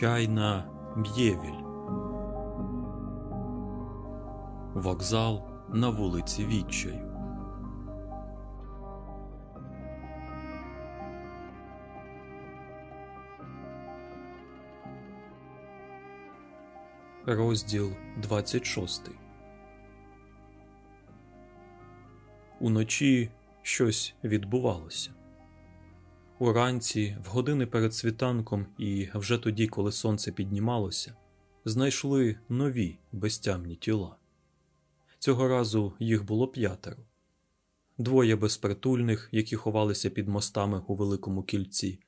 Чайна Б'євіль. Вокзал на вулиці Відчаю. Розділ 26 Уночі щось відбувалося. Уранці, в години перед світанком, і вже тоді, коли сонце піднімалося, знайшли нові безтямні тіла. Цього разу їх було п'ятеро двоє безпритульних, які ховалися під мостами у великому кільці,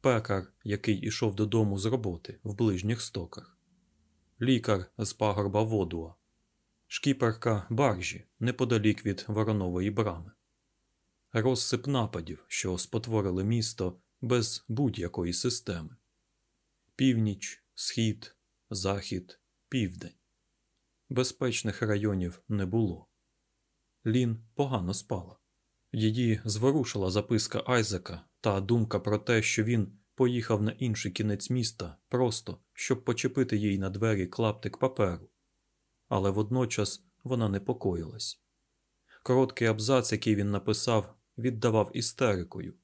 пекар, який ішов додому з роботи в ближніх стоках, лікар з пагорба Водуа, шкіперка баржі неподалік від воронової брами розсип нападів, що спотворили місто без будь-якої системи північ, схід, захід, південь. Безпечних районів не було. Лін погано спала. Її зворушила записка Айзека та думка про те, що він поїхав на інший кінець міста просто щоб почепити їй на двері клаптик паперу, але водночас вона непокоїлась. Короткий абзац, який він написав, віддавав істерикою,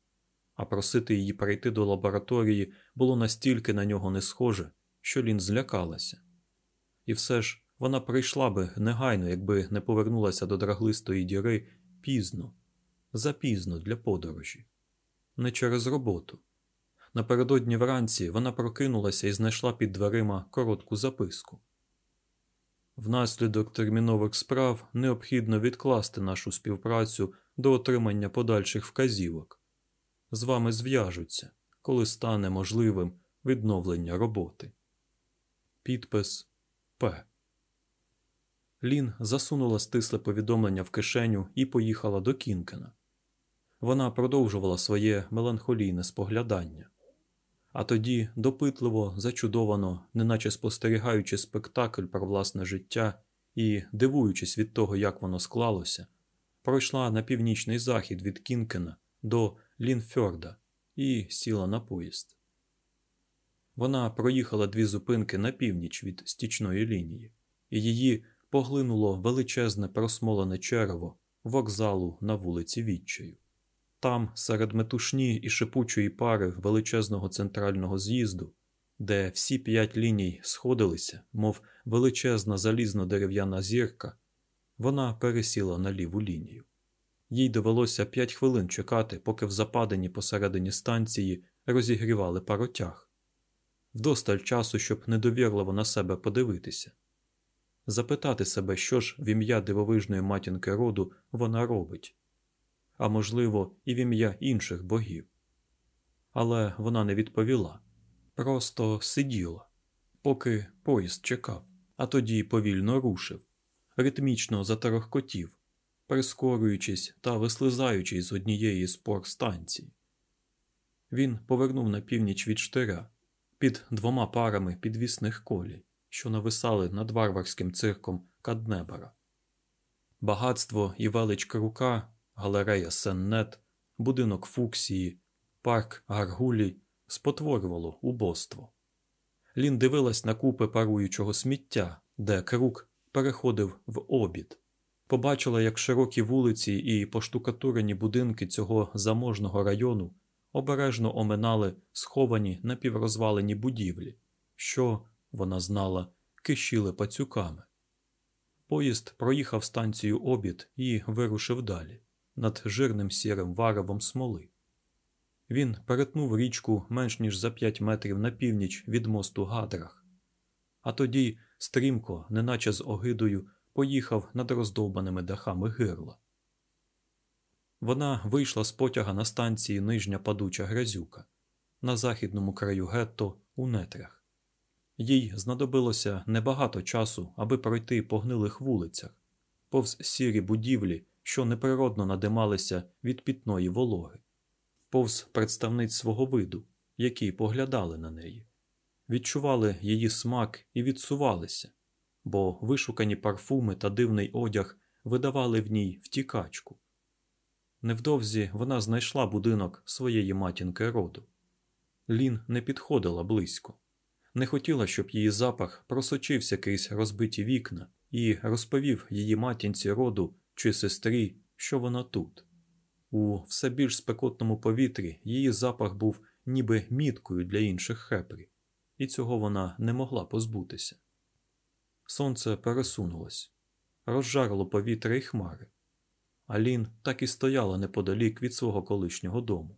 а просити її прийти до лабораторії було настільки на нього не схоже, що Лін злякалася. І все ж вона прийшла би негайно, якби не повернулася до драглистої діри пізно, запізно для подорожі, не через роботу. Напередодні вранці вона прокинулася і знайшла під дверима коротку записку. Внаслідок термінових справ необхідно відкласти нашу співпрацю до отримання подальших вказівок. З вами зв'яжуться, коли стане можливим відновлення роботи. Підпис П. Лін засунула стисле повідомлення в кишеню і поїхала до Кінкена. Вона продовжувала своє меланхолійне споглядання, а тоді допитливо, зачудовано, неначе спостерігаючи спектакль про власне життя і дивуючись від того, як воно склалося, пройшла на північний захід від Кінкена до Лінфьорда і сіла на поїзд. Вона проїхала дві зупинки на північ від стічної лінії, і її поглинуло величезне просмолене черево вокзалу на вулиці Відчаю. Там, серед метушні і шипучої пари величезного центрального з'їзду, де всі п'ять ліній сходилися, мов величезна залізно дерев'яна зірка, вона пересіла на ліву лінію. Їй довелося п'ять хвилин чекати, поки в западині посередині станції розігрівали паротяг, вдосталь часу, щоб недовірливо на себе подивитися, запитати себе, що ж в ім'я дивовижної матінки роду вона робить, а можливо, і в ім'я інших богів. Але вона не відповіла, просто сиділа, поки поїзд чекав, а тоді повільно рушив ритмічно заторохкотів, прискорюючись та вислизаючись з однієї з пор станцій. Він повернув на північ від штиря під двома парами підвісних колій, що нависали над варварським цирком Каднебера. Багатство і велич Крука, галерея Сеннет, будинок Фуксії, парк Гаргулі спотворювало убоство. Лін дивилась на купи паруючого сміття, де крук переходив в обід, побачила, як широкі вулиці і поштукатурені будинки цього заможного району обережно оминали сховані напіврозвалені будівлі, що, вона знала, кишіли пацюками. Поїзд проїхав станцію обід і вирушив далі, над жирним сірим варевом смоли. Він перетнув річку менш ніж за п'ять метрів на північ від мосту Гадрах, а тоді стрімко, неначе з огидою, поїхав над роздовбаними дахами гирла. Вона вийшла з потяга на станції нижня падуча грязюка на західному краю гетто у нетрях. Їй знадобилося небагато часу, аби пройти по гнилих вулицях, повз сірі будівлі, що неприродно надималися від пітної вологи, повз представниць свого виду, які поглядали на неї відчували її смак і відсувалися, бо вишукані парфуми та дивний одяг видавали в ній втікачку. Невдовзі вона знайшла будинок своєї матінки роду. Лін не підходила близько, не хотіла, щоб її запах просочився крізь розбиті вікна і розповів її матінці роду чи сестрі, що вона тут. У все більш спекотному повітрі її запах був ніби міткою для інших хепрі, і цього вона не могла позбутися. Сонце пересунулось, розжарило повітря й хмари. Алін так і стояла неподалік від свого колишнього дому.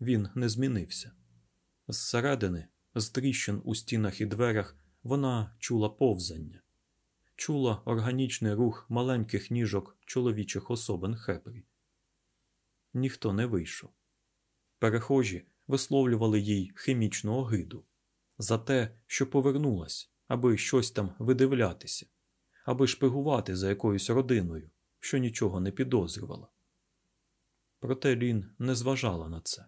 Він не змінився. Зсередини, з тріщин у стінах і дверях, вона чула повзання, чула органічний рух маленьких ніжок чоловічих особин хепрі. Ніхто не вийшов. Перехожі висловлювали їй хімічну огиду за те, що повернулась, аби щось там видивлятися, аби шпигувати за якоюсь родиною, що нічого не підозрювала. Проте Лін не зважала на це.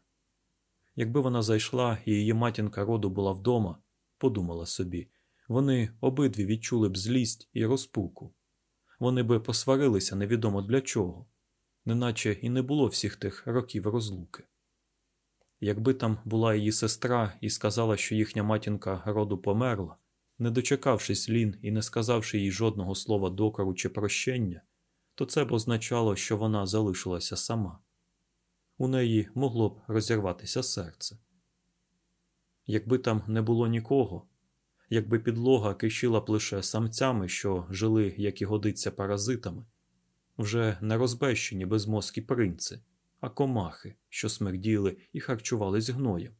Якби вона зайшла і її матінка роду була вдома, подумала собі, вони обидві відчули б злість і розпуку. Вони би посварилися невідомо для чого, неначе і не було всіх тих років розлуки. Якби там була її сестра і сказала, що їхня матінка роду померла, не дочекавшись Лін і не сказавши їй жодного слова докору чи прощення, то це б означало, що вона залишилася сама. У неї могло б розірватися серце. Якби там не було нікого, якби підлога кишіла б лише самцями, що жили, як і годиться, паразитами, вже не розбещені безмозкі принци, а комахи, що смерділи і харчувались гноєм.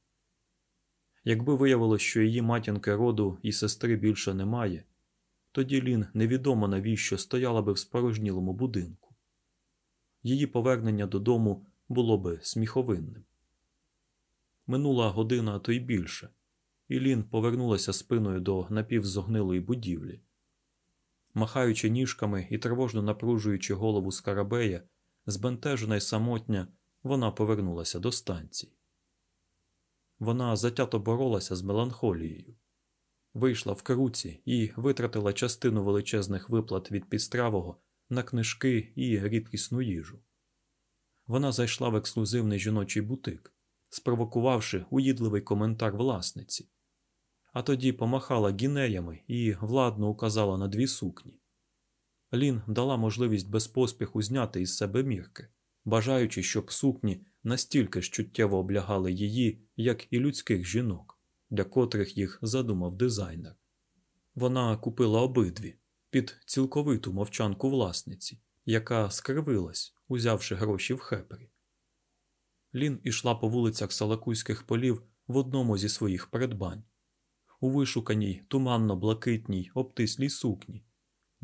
Якби виявилось, що її матінки роду і сестри більше немає, тоді Лін невідомо навіщо стояла би в спорожнілому будинку. Її повернення додому було би сміховинним. Минула година, а то й більше, і Лін повернулася спиною до напівзогнилої будівлі. Махаючи ніжками і тривожно напружуючи голову скарабея, збентежена й самотня, вона повернулася до станції. Вона затято боролася з меланхолією, вийшла в круці і витратила частину величезних виплат від підстравого на книжки і рідкісну їжу. Вона зайшла в ексклюзивний жіночий бутик, спровокувавши уїдливий коментар власниці, а тоді помахала гінеями і владно указала на дві сукні. Лін дала можливість без поспіху зняти із себе мірки, бажаючи, щоб сукні настільки ж чуттєво облягали її, як і людських жінок, для котрих їх задумав дизайнер. Вона купила обидві під цілковиту мовчанку власниці, яка скривилась, узявши гроші в хепері. Лін ішла по вулицях Салакуйських полів в одному зі своїх придбань, у вишуканій туманно-блакитній обтислій сукні,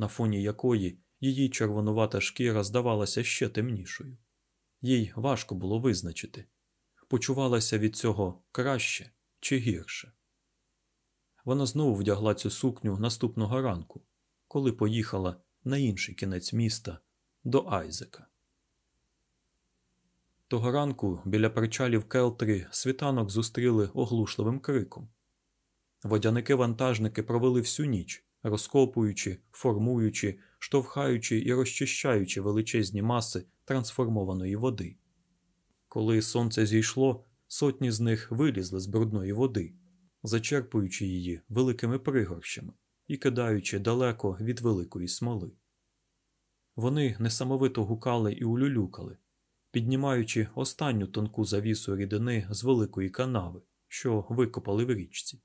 на фоні якої її червонувата шкіра здавалася ще темнішою. Їй важко було визначити, почувалася від цього краще чи гірше. Вона знову вдягла цю сукню наступного ранку, коли поїхала на інший кінець міста до Айзека. Того ранку біля причалів Келтрі світанок зустріли оглушливим криком. Водяники-вантажники провели всю ніч, розкопуючи, формуючи, штовхаючи і розчищаючи величезні маси трансформованої води. Коли сонце зійшло, сотні з них вилізли з брудної води, зачерпуючи її великими пригорщами і кидаючи далеко від великої смоли. Вони несамовито гукали і улюлюкали, піднімаючи останню тонку завісу рідини з великої канави, що викопали в річці.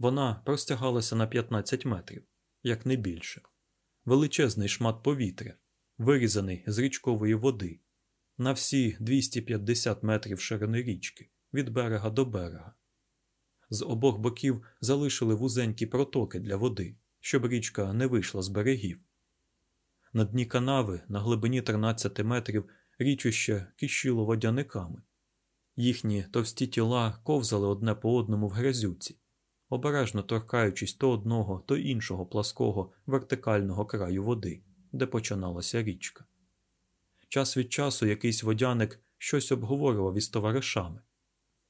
Вона простягалася на 15 метрів, як не більше, величезний шмат повітря, вирізаний з річкової води, на всі 250 метрів ширини річки від берега до берега. З обох боків залишили вузенькі протоки для води, щоб річка не вийшла з берегів. На дні канави на глибині 13 метрів річище кищило водяниками. Їхні товсті тіла ковзали одне по одному в грязюці, обережно торкаючись то одного, то іншого плаского вертикального краю води, де починалася річка. Час від часу якийсь водяник щось обговорював із товаришами,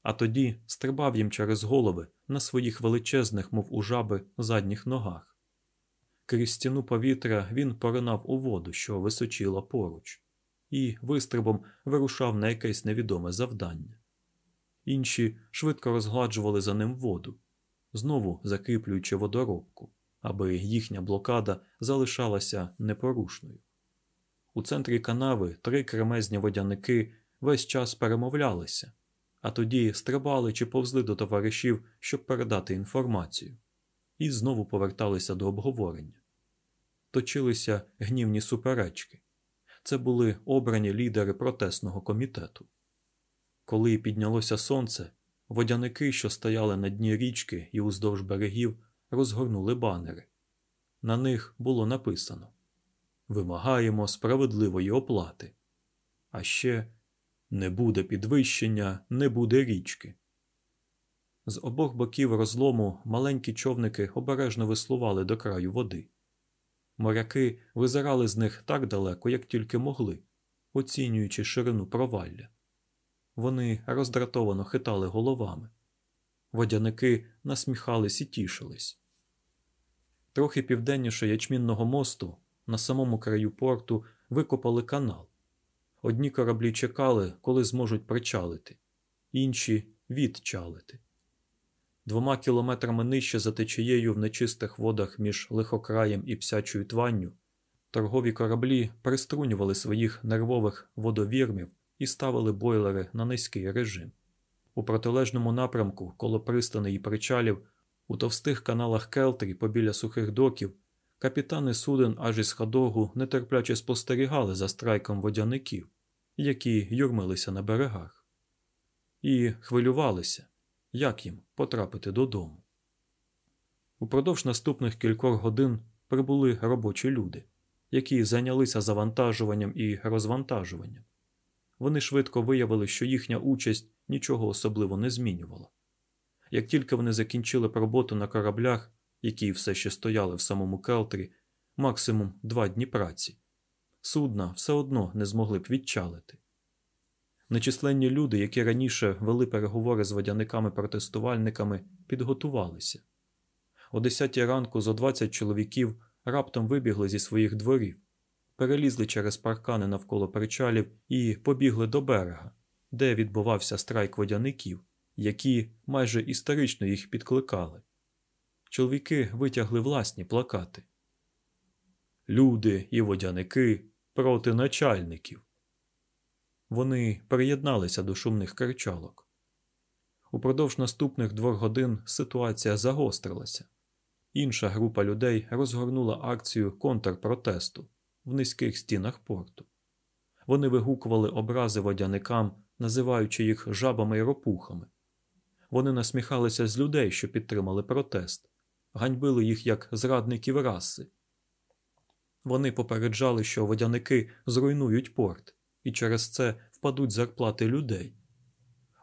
а тоді стрибав їм через голови на своїх величезних, мов у жаби, задніх ногах. Крізь стіну повітря він поринав у воду, що височила поруч, і вистрибом вирушав на якесь невідоме завдання. Інші швидко розгладжували за ним воду, знову закріплюючи водоробку, аби їхня блокада залишалася непорушною. У центрі канави три кремезні водяники весь час перемовлялися, а тоді стрибали чи повзли до товаришів, щоб передати інформацію, і знову поверталися до обговорення. Точилися гнівні суперечки. Це були обрані лідери протестного комітету. Коли піднялося сонце, водяники, що стояли на дні річки і уздовж берегів, розгорнули банери. На них було написано Вимагаємо справедливої оплати. А ще не буде підвищення, не буде річки. З обох боків розлому маленькі човники обережно веслували до краю води. Моряки визирали з них так далеко, як тільки могли, оцінюючи ширину провалля. Вони роздратовано хитали головами. Водяники насміхались і тішились. Трохи південніше ячмінного мосту, на самому краю порту, викопали канал. Одні кораблі чекали, коли зможуть причалити, інші відчалити. Двома кілометрами нижче за течією в нечистих водах між лихокраєм і псячою тванню торгові кораблі приструнювали своїх нервових водовірмів і ставили бойлери на низький режим. У протилежному напрямку, коло пристани і причалів, у товстих каналах Келтрі побіля сухих доків, капітани суден аж із Хадогу нетерпляче спостерігали за страйком водяників, які юрмилися на берегах, і хвилювалися, як їм потрапити додому. Упродовж наступних кількох годин прибули робочі люди, які зайнялися завантажуванням і розвантажуванням. Вони швидко виявили, що їхня участь нічого особливо не змінювала. Як тільки вони закінчили роботу на кораблях, які все ще стояли в самому Келтрі, максимум два дні праці, судна все одно не змогли б відчалити. Нечисленні люди, які раніше вели переговори з водяниками-протестувальниками, підготувалися. О 10 ранку зо 20 чоловіків раптом вибігли зі своїх дворів, перелізли через паркани навколо причалів і побігли до берега, де відбувався страйк водяників, які майже історично їх підкликали. Чоловіки витягли власні плакати. Люди і водяники проти начальників. Вони приєдналися до шумних кричалок. Упродовж наступних двох годин ситуація загострилася. Інша група людей розгорнула акцію контрпротесту в низьких стінах порту. Вони вигукували образи водяникам, називаючи їх жабами й ропухами. Вони насміхалися з людей, що підтримали протест, ганьбили їх як зрадників раси. Вони попереджали, що водяники зруйнують порт, і через це впадуть зарплати людей.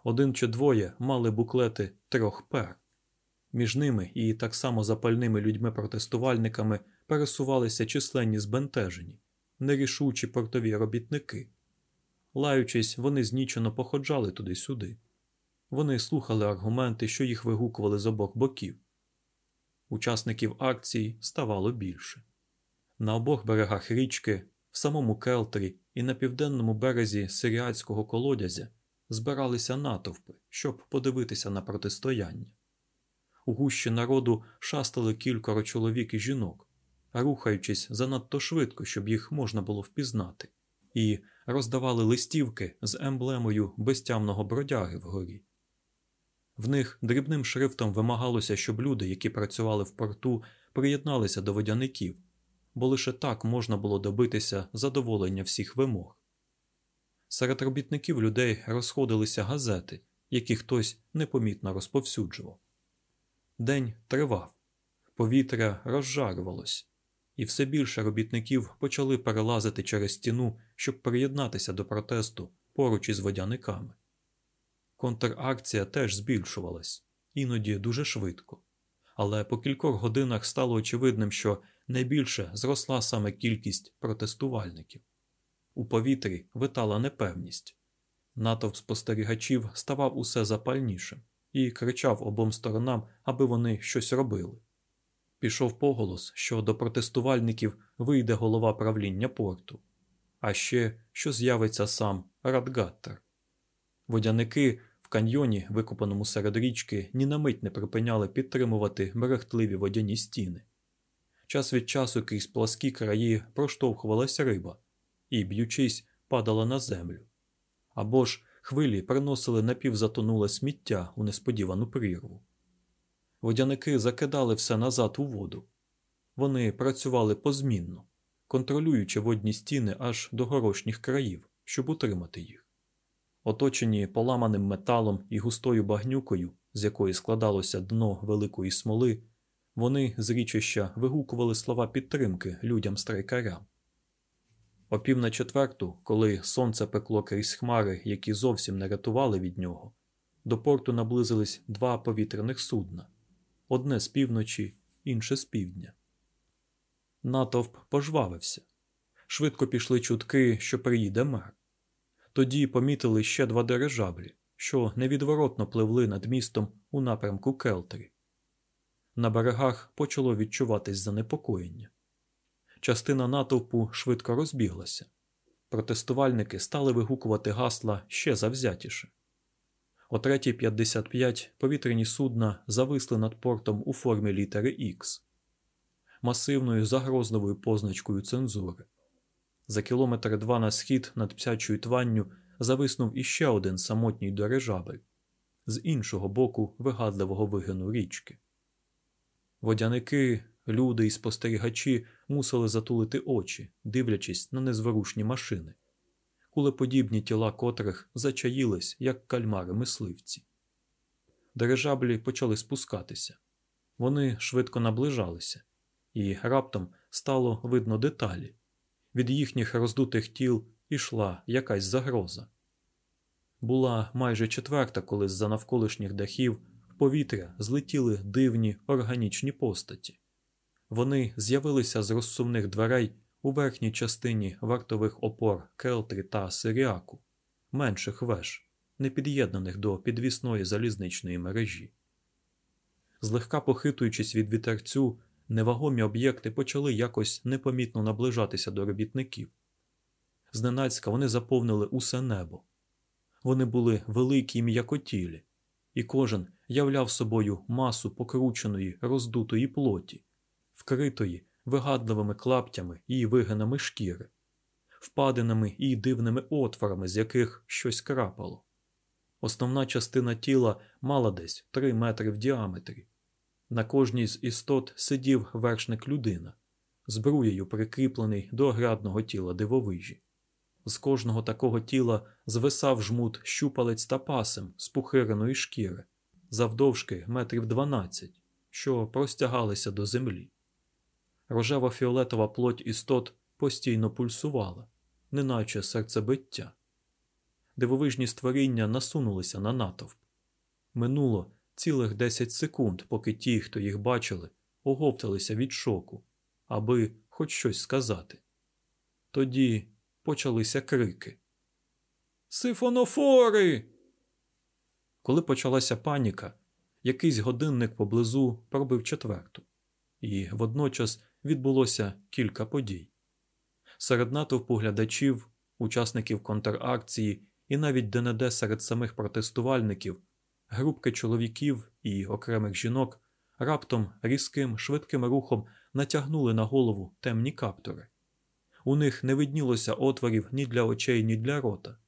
Один чи двоє мали буклети трьох пер. Між ними і так само запальними людьми-протестувальниками пересувалися численні збентежені, нерішучі портові робітники. Лаючись, вони знічено походжали туди-сюди. Вони слухали аргументи, що їх вигукували з обох боків. Учасників акцій ставало більше. На обох берегах річки, в самому Келтрі і на південному березі сиріатського колодязя збиралися натовпи, щоб подивитися на протистояння. У гущі народу шастали кількоро чоловік і жінок, рухаючись занадто швидко, щоб їх можна було впізнати, і роздавали листівки з емблемою безтямного бродяги вгорі. В них дрібним шрифтом вимагалося, щоб люди, які працювали в порту, приєдналися до водяників, бо лише так можна було добитися задоволення всіх вимог. Серед робітників людей розходилися газети, які хтось непомітно розповсюджував. День тривав, повітря розжарювалось, і все більше робітників почали перелазити через стіну, щоб приєднатися до протесту поруч із водяниками. Контракція теж збільшувалась, іноді дуже швидко, але по кількох годинах стало очевидним, що найбільше зросла саме кількість протестувальників. У повітрі витала непевність. Натовп спостерігачів ставав усе запальнішим і кричав обом сторонам, аби вони щось робили. Пішов поголос, що до протестувальників вийде голова правління порту, а ще що з'явиться сам Радгаттер. Водяники В каньйоні, викопаному серед річки, ні на мить не припиняли підтримувати мерехтливі водяні стіни. Час від часу крізь пласкі краї проштовхувалася риба і, б'ючись, падала на землю. Або ж хвилі приносили напівзатонуле сміття у несподівану прірву. Водяники закидали все назад у воду. Вони працювали позмінно, контролюючи водні стіни аж до горошніх країв, щоб утримати їх. Оточені поламаним металом і густою багнюкою, з якої складалося дно великої смоли, вони з річища вигукували слова підтримки людям-страйкарям. О пів на четверту, коли сонце пекло крізь хмари, які зовсім не рятували від нього, до порту наблизились два повітряних судна одне з півночі, інше з півдня. Натовп пожвавився. Швидко пішли чутки, що приїде мер. Тоді помітили ще два дирижаблі, що невідворотно пливли над містом у напрямку Келтері. На берегах почало відчуватись занепокоєння. Частина натовпу швидко розбіглася. Протестувальники стали вигукувати гасла ще завзятіше. О 3.55 повітряні судна зависли над портом у формі літери Х, масивною загрозливою позначкою цензури. За кілометр два на схід над псячою тванню зависнув іще один самотній дирижабель з іншого боку вигадливого вигину річки. Водяники, люди і спостерігачі мусили затулити очі, дивлячись на незворушні машини, кулеподібні тіла котрих зачаїлись, як кальмари мисливці. Дирижаблі почали спускатися. Вони швидко наближалися, і раптом стало видно деталі. Від їхніх роздутих тіл ішла якась загроза. Була майже четверта, коли з-за навколишніх дахів в повітря злетіли дивні органічні постаті. Вони з'явилися з розсувних дверей у верхній частині вартових опор Келтрі та Сиріаку, менших веж, не під'єднаних до підвісної залізничної мережі. Злегка похитуючись від вітерцю, невагомі об'єкти почали якось непомітно наближатися до робітників. Зненацька вони заповнили усе небо. Вони були великі й м'якотілі, і кожен являв собою масу покрученої, роздутої плоті, вкритої вигадливими клаптями і вигинами шкіри, впадинами і дивними отворами, з яких щось крапало. Основна частина тіла мала десь три метри в діаметрі. На кожній з істот сидів вершник людина, збруєю прикріплений до оградного тіла дивовижі. З кожного такого тіла звисав жмут щупалець та пасем з пухиреної шкіри, завдовжки метрів дванадцять, що простягалися до землі. Рожево фіолетова плоть істот постійно пульсувала, неначе серцебиття. Дивовижні створіння насунулися на натовп. Минуло цілих десять секунд, поки ті, хто їх бачили, оговталися від шоку, аби хоч щось сказати. Тоді почалися крики. Сифонофори! Коли почалася паніка, якийсь годинник поблизу пробив четверту, і водночас відбулося кілька подій. Серед натовпу глядачів, учасників контракції і навіть де-не-де серед самих протестувальників, групки чоловіків і окремих жінок раптом різким швидким рухом натягнули на голову темні каптури. У них не виднілося отворів ні для очей, ні для рота.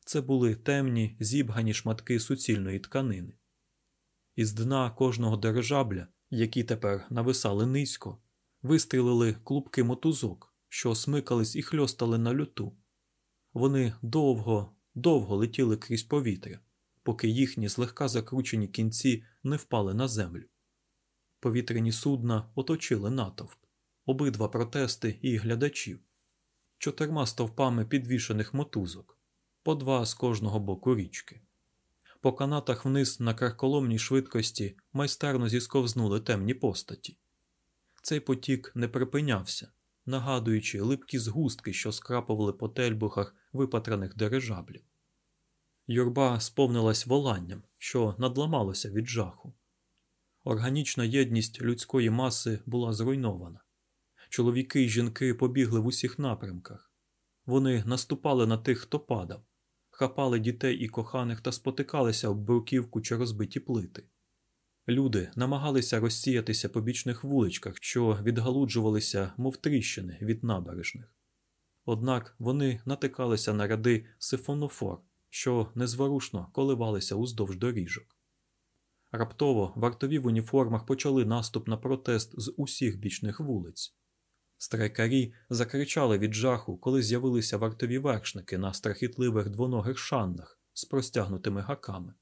Це були темні, зібгані шматки суцільної тканини. Із дна кожного дирижабля, які тепер нависали низько, вистрілили клубки мотузок, що смикались і хльостали на люту. Вони довго, довго летіли крізь повітря, поки їхні злегка закручені кінці не впали на землю. Повітряні судна оточили натовп, обидва протести і глядачів, чотирма стовпами підвішених мотузок, по два з кожного боку річки. По канатах вниз на карколомній швидкості майстерно зісковзнули темні постаті. Цей потік не припинявся, нагадуючи липкі згустки, що скрапували по тельбухах випатраних дирижаблів. Юрба сповнилась воланням, що надламалося від жаху. Органічна єдність людської маси була зруйнована. Чоловіки й жінки побігли в усіх напрямках. Вони наступали на тих, хто падав, хапали дітей і коханих та спотикалися об бруківку чи розбиті плити. Люди намагалися розсіятися по бічних вуличках, що відгалуджувалися, мов тріщини від набережних. Однак вони натикалися на ряди сифонофор, що незворушно коливалися уздовж доріжок. Раптово вартові в уніформах почали наступ на протест з усіх бічних вулиць. Страйкарі закричали від жаху, коли з'явилися вартові вершники на страхітливих двоногих шандах з простягнутими гаками.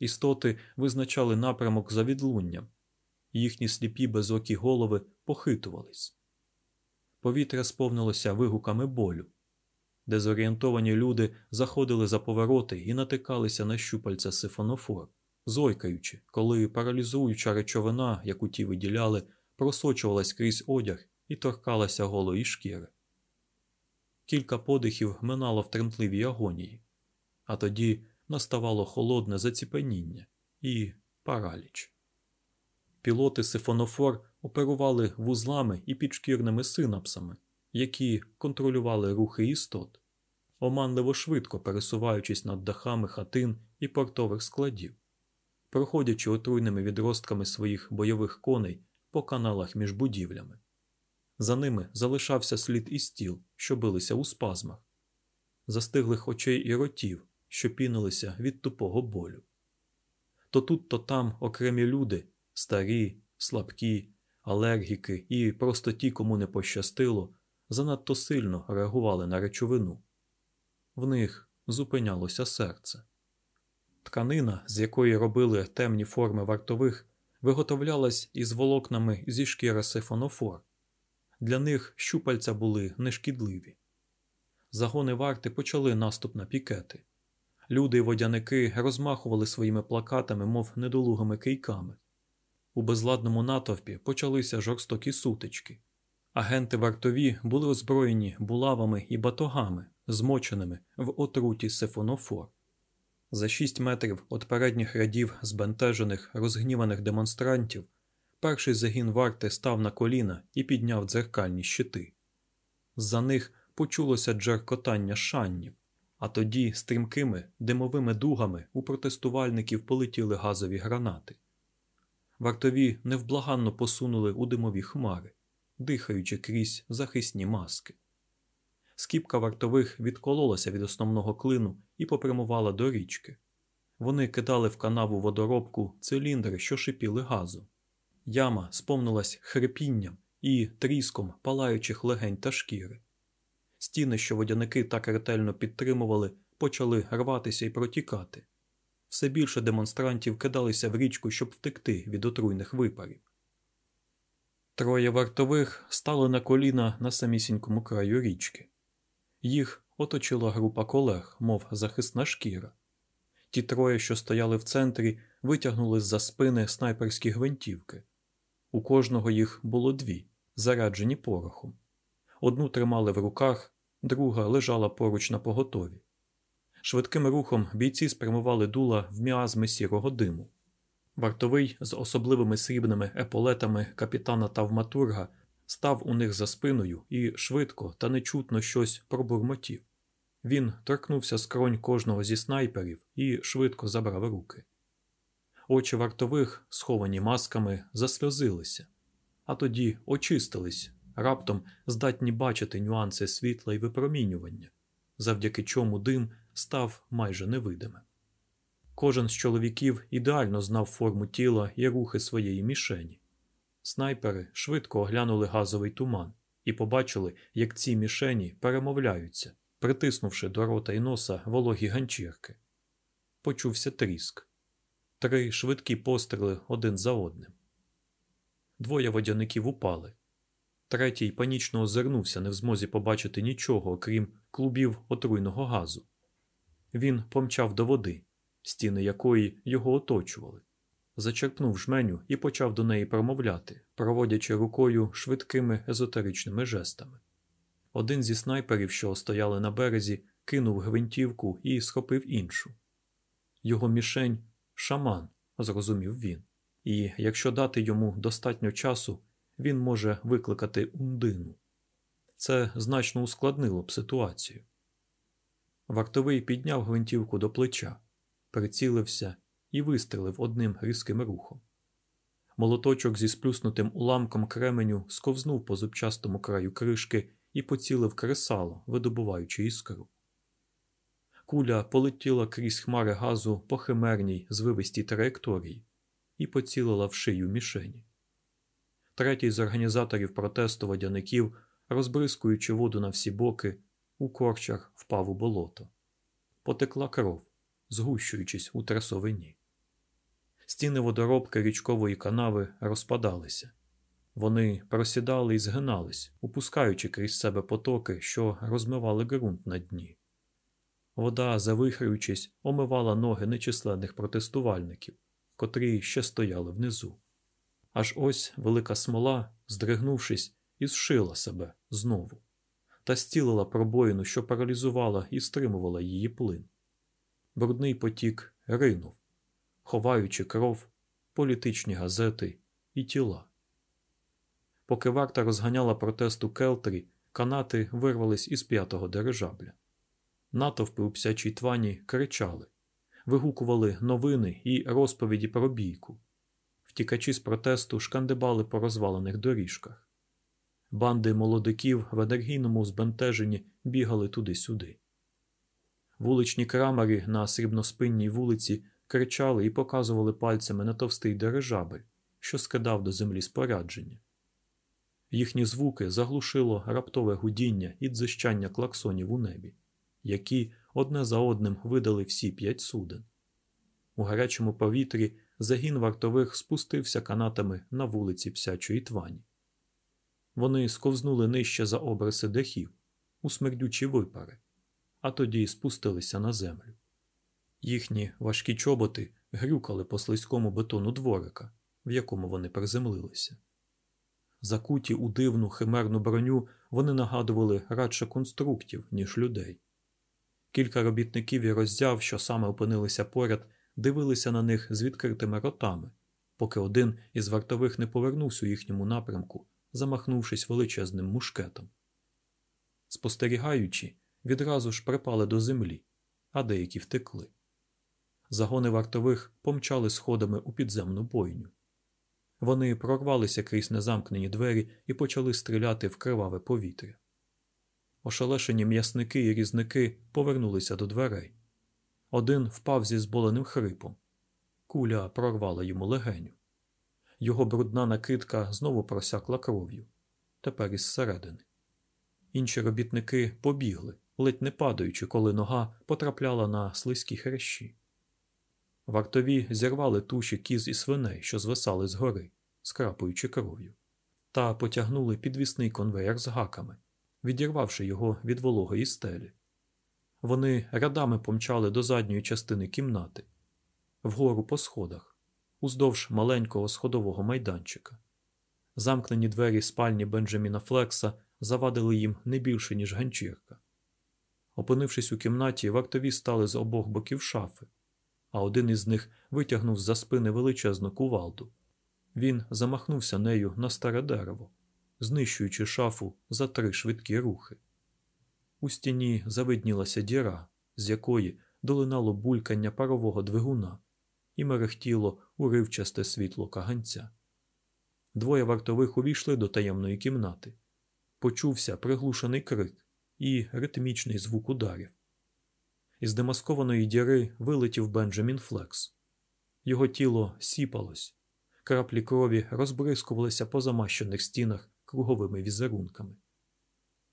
Істоти визначали напрямок за відлунням, їхні сліпі безокі голови похитувались. Повітря сповнилося вигуками болю. Дезорієнтовані люди заходили за повороти і натикалися на щупальця сифонофор, зойкаючи, коли паралізуюча речовина, яку ті виділяли, просочувалась крізь одяг і торкалася голої шкіри. Кілька подихів минало в тремтливій агонії, а тоді наставало холодне заціпеніння і параліч. Пілоти сифонофор оперували вузлами і підшкірними синапсами, які контролювали рухи істот, оманливо швидко пересуваючись над дахами хатин і портових складів, проходячи отруйними відростками своїх бойових коней по каналах між будівлями. За ними залишався слід і стіл, що билися у спазмах, застиглих очей і ротів, що пінилися від тупого болю. То тут, то там окремі люди, старі, слабкі, алергіки і просто ті, кому не пощастило, занадто сильно реагували на речовину. В них зупинялося серце. Тканина, з якої робили темні форми вартових, виготовлялась із волокнами зі шкіри сифонофор. Для них щупальця були нешкідливі. Загони варти почали наступ на пікети. Люди й водяники розмахували своїми плакатами, мов недолугими кийками. У безладному натовпі почалися жорстокі сутички. Агенти вартові були озброєні булавами і батогами, змоченими в отруті сифонофор. За шість метрів від передніх рядів збентежених, розгніваних демонстрантів перший загін варти став на коліна і підняв дзеркальні щити. З-за них почулося джеркотання шаннів, а тоді стрімкими димовими дугами у протестувальників полетіли газові гранати. Вартові невблаганно посунули у димові хмари, дихаючи крізь захисні маски. Скіпка вартових відкололася від основного клину і попрямувала до річки. Вони кидали в канаву водоробку циліндри, що шипіли газу. Яма сповнилась хрипінням і тріском палаючих легень та шкіри. Стіни, що водяники так ретельно підтримували, почали рватися і протікати. Все більше демонстрантів кидалися в річку, щоб втекти від отруйних випарів. Троє вартових стали на коліна на самісінькому краю річки. Їх оточила група колег, мов захисна шкіра. Ті троє, що стояли в центрі, витягнули з за спини снайперські гвинтівки. У кожного їх було дві, заряджені порохом. Одну тримали в руках, друга лежала поруч на поготові. Швидким рухом бійці спрямували дула в міазми сірого диму. Вартовий з особливими срібними еполетами капітана Тавматурга став у них за спиною і швидко та нечутно щось пробурмотів. Він торкнувся скронь кожного зі снайперів і швидко забрав руки. Очі вартових, сховані масками, засльозилися, а тоді очистились, раптом здатні бачити нюанси світла і випромінювання, завдяки чому дим став майже невидимим. Кожен з чоловіків ідеально знав форму тіла і рухи своєї мішені. Снайпери швидко оглянули газовий туман і побачили, як ці мішені перемовляються, притиснувши до рота й носа вологі ганчірки. Почувся тріск. Три швидкі постріли один за одним. Двоє водяників упали. Третій панічно озирнувся, не в змозі побачити нічого, окрім клубів отруйного газу. Він помчав до води, стіни якої його оточували, зачерпнув жменю і почав до неї промовляти, проводячи рукою швидкими езотеричними жестами. Один зі снайперів, що стояли на березі, кинув гвинтівку і схопив іншу. Його мішень шаман, зрозумів він, і якщо дати йому достатньо часу, він може викликати ундину. Це значно ускладнило б ситуацію. Вартовий підняв гвинтівку до плеча, прицілився і вистрелив одним різким рухом. Молоточок зі сплюснутим уламком кременю сковзнув по зубчастому краю кришки і поцілив кресало, видобуваючи іскру. Куля полетіла крізь хмари газу по химерній звивистій траєкторії і поцілила в шию мішені. Третій з організаторів протесту водяників, розбризкуючи воду на всі боки, у корчах впав у болото. Потекла кров, згущуючись у трасовині. Стіни водоробки річкової канави розпадалися. Вони просідали і згинались, упускаючи крізь себе потоки, що розмивали ґрунт на дні. Вода, завихрюючись, омивала ноги нечисленних протестувальників, котрі ще стояли внизу. Аж ось велика смола, здригнувшись, і зшила себе знову та стілила пробоїну, що паралізувала і стримувала її плин. Брудний потік ринув, ховаючи кров, політичні газети і тіла. Поки варта розганяла протест у Келтері, канати вирвались із п'ятого дирижабля. Натовпи у псячій твані кричали, вигукували новини і розповіді про бійку. Втікачі з протесту шкандибали по розвалених доріжках. Банди молодиків в енергійному збентеженні бігали туди-сюди. Вуличні крамари на срібноспинній вулиці кричали і показували пальцями на товстий дирижабель, що скидав до землі спорядження. Їхні звуки заглушило раптове гудіння і дзищання клаксонів у небі, які одне за одним видали всі п'ять суден. У гарячому повітрі загін вартових спустився канатами на вулиці Псячої Твані. Вони сковзнули нижче за обриси дахів, у смердючі випари, а тоді спустилися на землю. Їхні важкі чоботи грюкали по слизькому бетону дворика, в якому вони приземлилися. Закуті у дивну химерну броню вони нагадували радше конструктів, ніж людей. Кілька робітників і роззяв, що саме опинилися поряд, дивилися на них з відкритими ротами, поки один із вартових не повернувся у їхньому напрямку, замахнувшись величезним мушкетом. Спостерігаючи, відразу ж припали до землі, а деякі втекли. Загони вартових помчали сходами у підземну бойню. Вони прорвалися крізь незамкнені двері і почали стріляти в криваве повітря. Ошелешені м'ясники і різники повернулися до дверей. Один впав зі зболеним хрипом. Куля прорвала йому легеню. Його брудна накидка знову просякла кров'ю, тепер із середини. Інші робітники побігли, ледь не падаючи, коли нога потрапляла на слизькі хрещі. Вартові зірвали туші кіз і свиней, що звисали згори, скрапуючи кров'ю, та потягнули підвісний конвеєр з гаками, відірвавши його від вологої стелі. Вони рядами помчали до задньої частини кімнати, вгору по сходах, уздовж маленького сходового майданчика. Замкнені двері спальні Бенджаміна Флекса завадили їм не більше, ніж ганчірка. Опинившись у кімнаті, вартові стали з обох боків шафи, а один із них витягнув з за спини величезну кувалду. Він замахнувся нею на старе дерево, знищуючи шафу за три швидкі рухи. У стіні завиднілася діра, з якої долинало булькання парового двигуна і мерехтіло уривчасте світло каганця. Двоє вартових увійшли до таємної кімнати. Почувся приглушений крик і ритмічний звук ударів. Із демаскованої діри вилетів Бенджамін Флекс. Його тіло сіпалось, краплі крові розбризкувалися по замащених стінах круговими візерунками.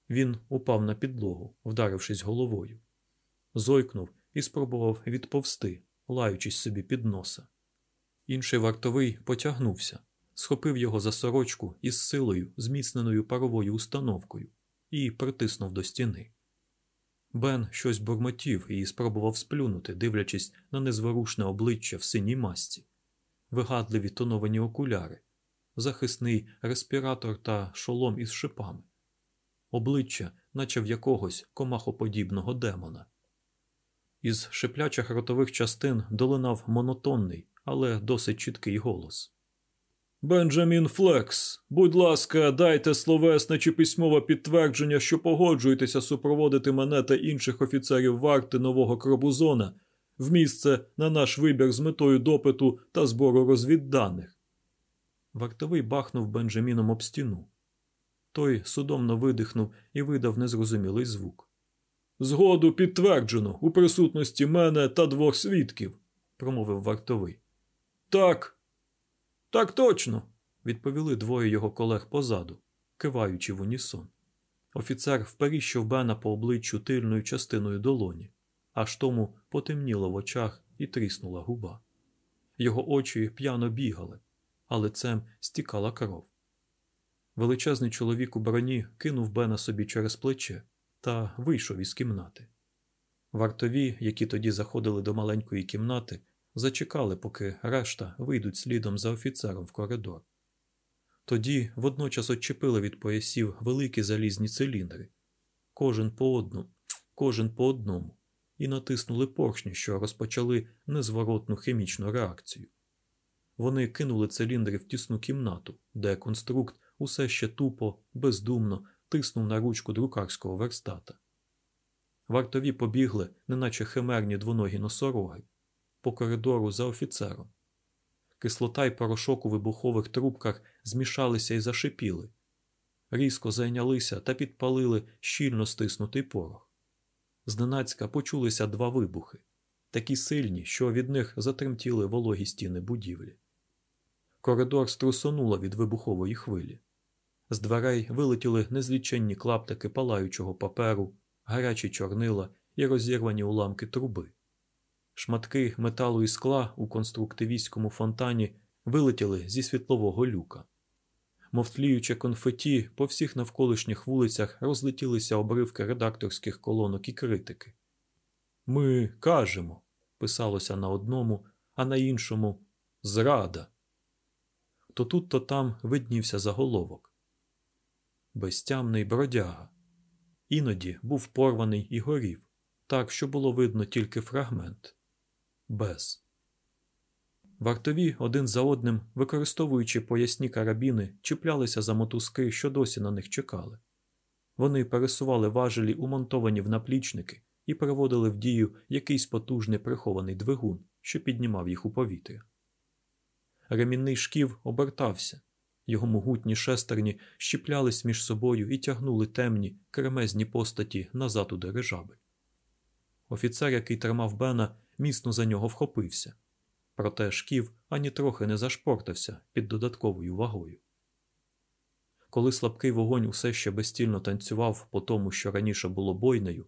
Він упав на підлогу, вдарившись головою. Зойкнув і спробував відповсти, лаючись собі під носа. Інший вартовий потягнувся, схопив його за сорочку із силою, зміцненою паровою установкою, і притиснув до стіни. Бен щось бурмотів і спробував сплюнути, дивлячись на незворушне обличчя в синій масці, вигадливі тоновані окуляри, захисний респіратор та шолом із шипами, обличчя, наче в якогось комахоподібного демона. Із шиплячих ротових частин долинав монотонний, але досить чіткий голос. Бенджамін Флекс, будь ласка, дайте словесне чи письмове підтвердження, що погоджуєтеся супроводити мене та інших офіцерів варти нового Кробузона в місце на наш вибір з метою допиту та збору розвідданих. Вартовий бахнув Бенджаміном об стіну. Той судомно видихнув і видав незрозумілий звук. Згоду підтверджено у присутності мене та двох свідків, промовив вартовий. Так, так точно, відповіли двоє його колег позаду, киваючи в унісон. Офіцер вперіщив Бена по обличчю тильною частиною долоні, аж тому потемніло в очах і тріснула губа. Його очі п'яно бігали, а лицем стікала кров. Величезний чоловік у броні кинув Бена собі через плече та вийшов із кімнати. Вартові, які тоді заходили до маленької кімнати, зачекали, поки решта вийдуть слідом за офіцером в коридор. Тоді водночас отчепили від поясів великі залізні циліндри, кожен по одну, кожен по одному, і натиснули поршні, що розпочали незворотну хімічну реакцію. Вони кинули циліндри в тісну кімнату, де конструкт усе ще тупо, бездумно тиснув на ручку друкарського верстата. Вартові побігли, неначе химерні двоногі носороги, по коридору за офіцером. Кислота й порошок у вибухових трубках змішалися і зашипіли, різко зайнялися та підпалили щільно стиснутий порох. Зненацька почулися два вибухи, такі сильні, що від них затремтіли вологі стіни будівлі. Коридор струсонуло від вибухової хвилі. З дверей вилетіли незліченні клаптики палаючого паперу, гарячі чорнила і розірвані уламки труби. Шматки металу і скла у конструктивістському фонтані вилетіли зі світлового люка. Мов тліюче конфеті, по всіх навколишніх вулицях розлетілися обривки редакторських колонок і критики. Ми кажемо, писалося на одному, а на іншому зрада. То тут, то там виднівся заголовок. Безтямний бродяга. Іноді був порваний і горів, так що було видно тільки фрагмент без. Вартові один за одним, використовуючи поясні карабіни, чіплялися за мотузки, що досі на них чекали. Вони пересували важелі, умонтовані в наплічники, і переводили в дію якийсь потужний прихований двигун, що піднімав їх у повітря. Ремінний шків обертався, його могутні шестерні щіплялись між собою і тягнули темні, кремезні постаті назад у дирижабель. Офіцер, який тримав Бена, міцно за нього вхопився. Проте шків ані трохи не зашпортався під додатковою вагою. Коли слабкий вогонь усе ще безстільно танцював по тому, що раніше було бойнею,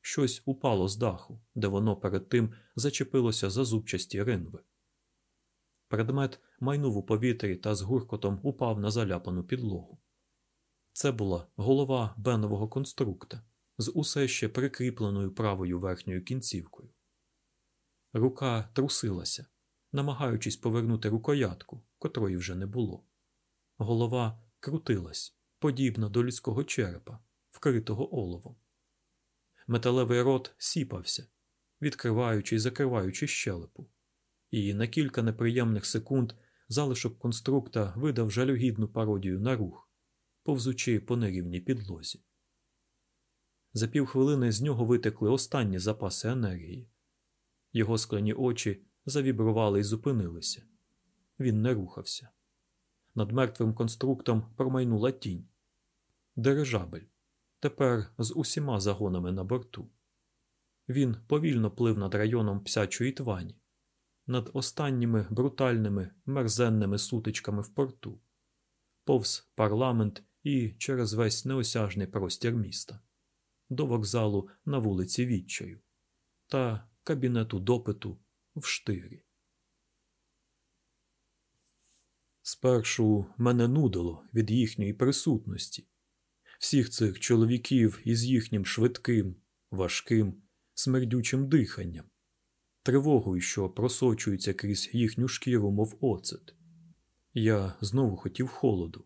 щось упало з даху, де воно перед тим зачепилося за зубчасті ринви. Предмет майнув у повітрі та з гуркотом упав на заляпану підлогу. Це була голова бенового конструкта з усе ще прикріпленою правою верхньою кінцівкою. Рука трусилася, намагаючись повернути рукоятку, котрої вже не було. Голова крутилась, подібна до людського черепа, вкритого оловом. Металевий рот сіпався, відкриваючи і закриваючи щелепу, і на кілька неприємних секунд залишок конструкта видав жалюгідну пародію на рух, повзучи по нерівній підлозі. За півхвилини з нього витекли останні запаси енергії. Його скляні очі завібрували і зупинилися. Він не рухався. Над мертвим конструктом промайнула тінь. Дирижабель. Тепер з усіма загонами на борту. Він повільно плив над районом псячої твані, над останніми брутальними мерзенними сутичками в порту, повз парламент і через весь неосяжний простір міста, до вокзалу на вулиці Відчаю. Та кабінету допиту в штирі. Спершу мене нудило від їхньої присутності, всіх цих чоловіків із їхнім швидким, важким, смердючим диханням, тривогою, що просочується крізь їхню шкіру, мов оцет. Я знову хотів холоду,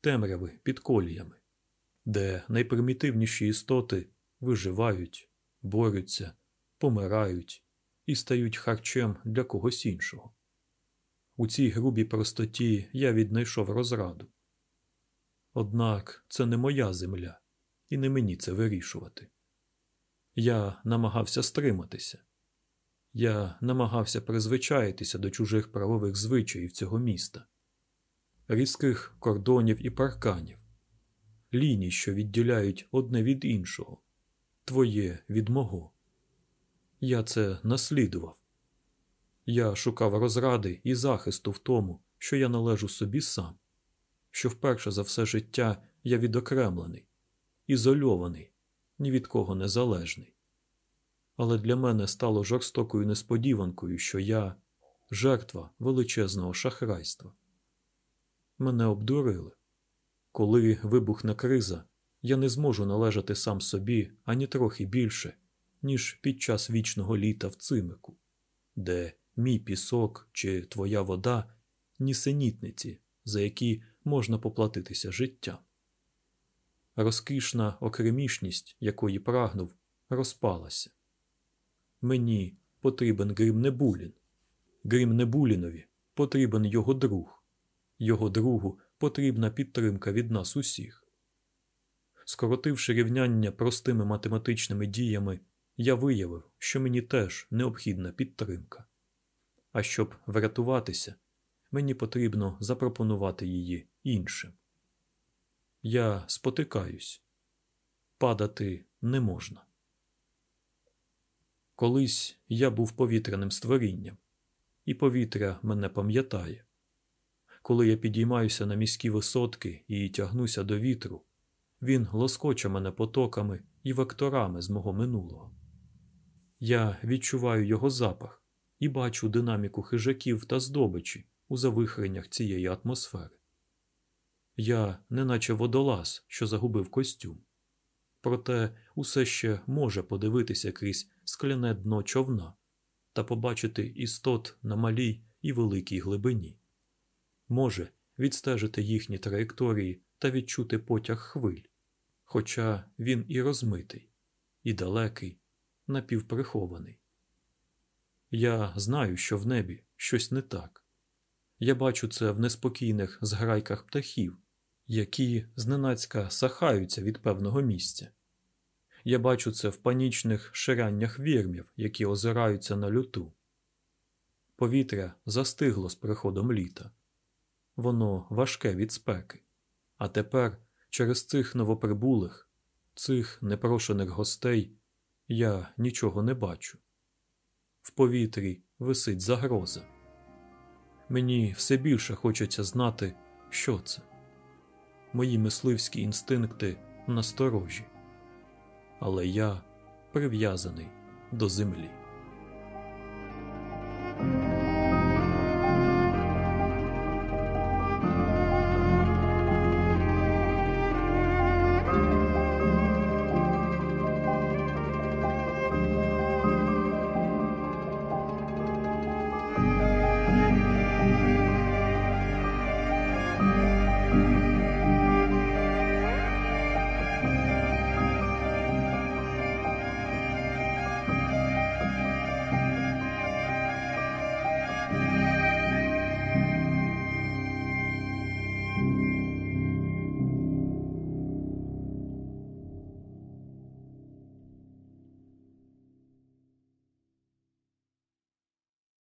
темряви під коліями, де найпримітивніші істоти виживають, борються, помирають і стають харчем для когось іншого. у цій грубій простоті я віднайшов розраду. Однак це не моя земля, і не мені це вирішувати. Я намагався стриматися. Я намагався призвичаїтися до чужих правових звичаїв цього міста, різких кордонів і парканів, ліній, що відділяють одне від іншого, твоє від мого. Я це наслідував. Я шукав розради і захисту в тому, що я належу собі сам, що вперше за все життя я відокремлений, ізольований, ні від кого незалежний. Але для мене стало жорстокою несподіванкою, що я жертва величезного шахрайства. Мене обдурили. Коли вибухне криза, я не зможу належати сам собі ані трохи більше, ніж під час вічного літа в цимику, де мій пісок чи твоя вода нісенітниці, за які можна поплатитися життям. Розкішна окремішність, якої прагнув, розпалася. Мені потрібен Грім Небулін. Грім Небулінові потрібен його друг. Його другу потрібна підтримка від нас усіх. Скоротивши рівняння простими математичними діями, я виявив, що мені теж необхідна підтримка. А щоб врятуватися, мені потрібно запропонувати її іншим. Я спотикаюсь, падати не можна. Колись я був повітряним створінням, і повітря мене пам'ятає. Коли я підіймаюся на міські висотки і тягнуся до вітру, він лоскоче мене потоками і векторами з мого минулого. Я відчуваю його запах і бачу динаміку хижаків та здобичі у завихреннях цієї атмосфери. Я неначе водолаз, що загубив костюм, проте усе ще може подивитися крізь скляне дно човна та побачити істот на малій і великій глибині, може відстежити їхні траєкторії та відчути потяг хвиль, хоча він і розмитий, і далекий, напівприхований. Я знаю, що в небі щось не так. Я бачу це в неспокійних зграйках птахів, які зненацька сахаються від певного місця. Я бачу це в панічних ширяннях вірмів, які озираються на люту. Повітря застигло з приходом літа. Воно важке від спеки. А тепер, через цих новоприбулих, цих непрошених гостей, я нічого не бачу. В повітрі висить загроза. Мені все більше хочеться знати, що це. Мої мисливські інстинкти насторожі, але я прив'язаний до землі.